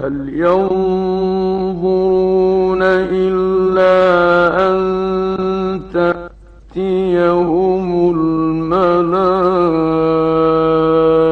هل ينظرون إلا أن تأتيهم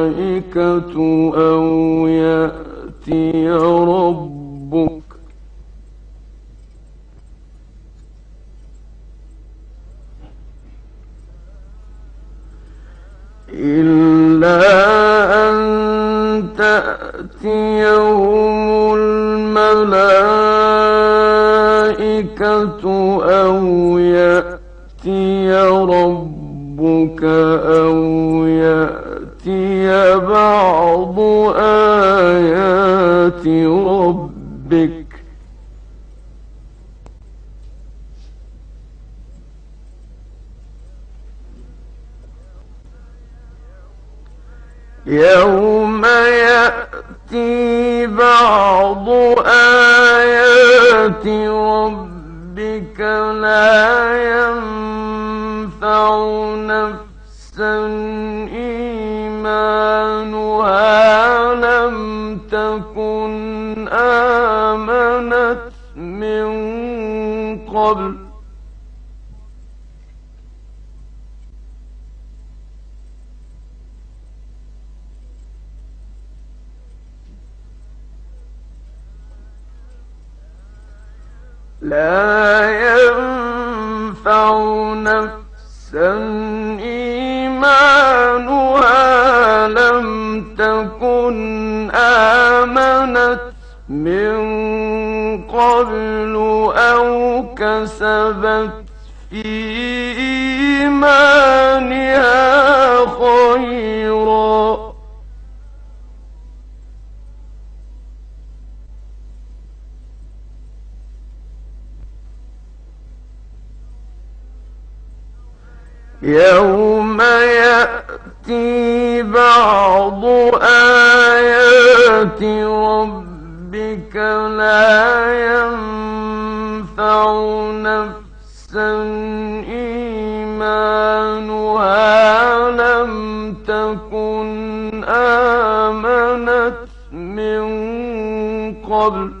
الملائكة أو يأتي تأتيهم الملائكة أو يأتي ربك أو يأتي بعض آيات ربك يوم يأتي بعض آيات ربك لا ينفع نفسا. إيمانها لم تكن آمنت من قبل. لا ينفع نفسا إيمانها لم تكن آمنت من قبل أو كسبت في إيمانها خيرا. يوم يأتي بعض آيات ربك لا ينفع نفسا إيمانها لم تكن آمنت من قبل.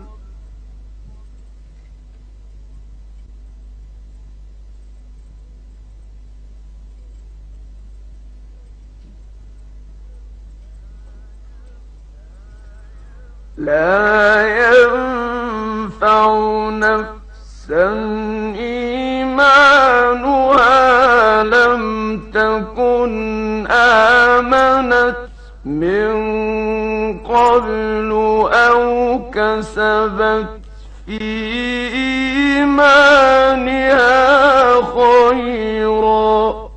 لا ينفع نفسا إيمانها لم تكن آمنت من قبل أو كسبت في إيمانها خيرا.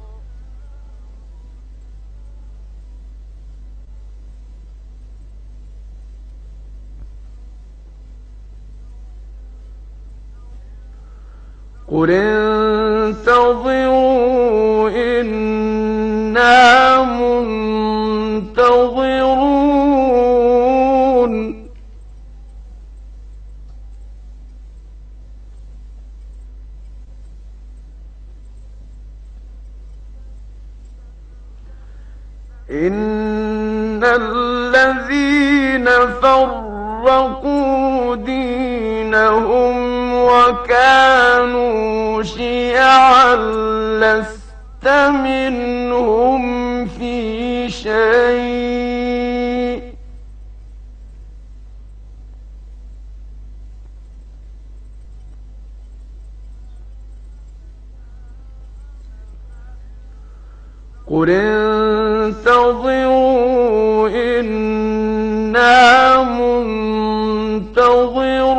قل انتظروا إنا منتظرون إن الذين فرقوا دينهم وكانوا شيعا لست منهم في شيء. قل انتظروا منتظرون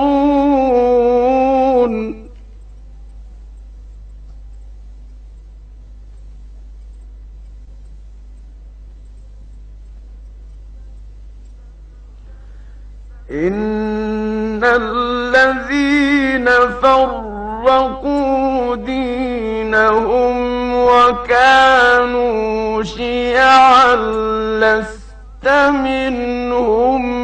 إن الذين فرقوا دينهم وكانوا شيعا لست منهم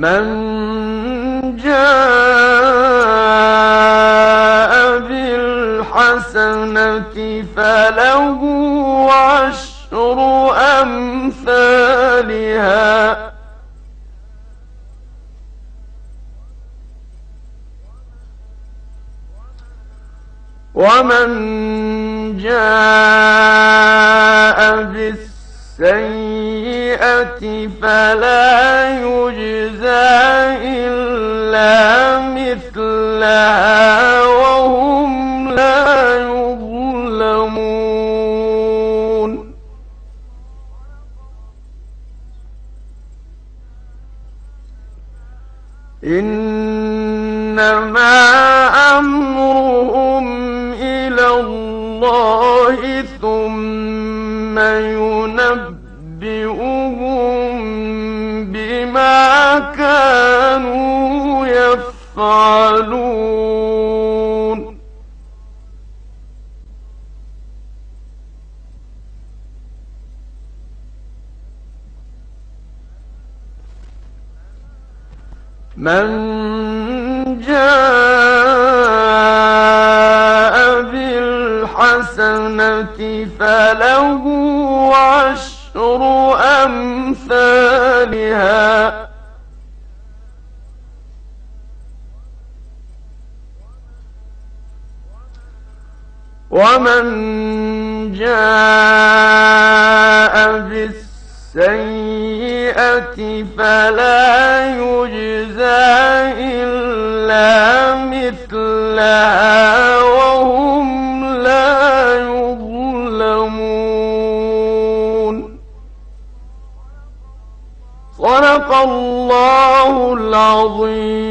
من جاء بالحسنة فله عشر أمثالها. ومن جاء بالسيئة فلا يجزى مثلها وهم لا يظلمون. إنما أمرهم إلى الله ثم ينبئهم بما كانوا يفعلون من جاء بالحسنة فله ومن جاء بالسيئة فلا يجزى إلا مثلها وهم لا يظلمون. صدق الله العظيم.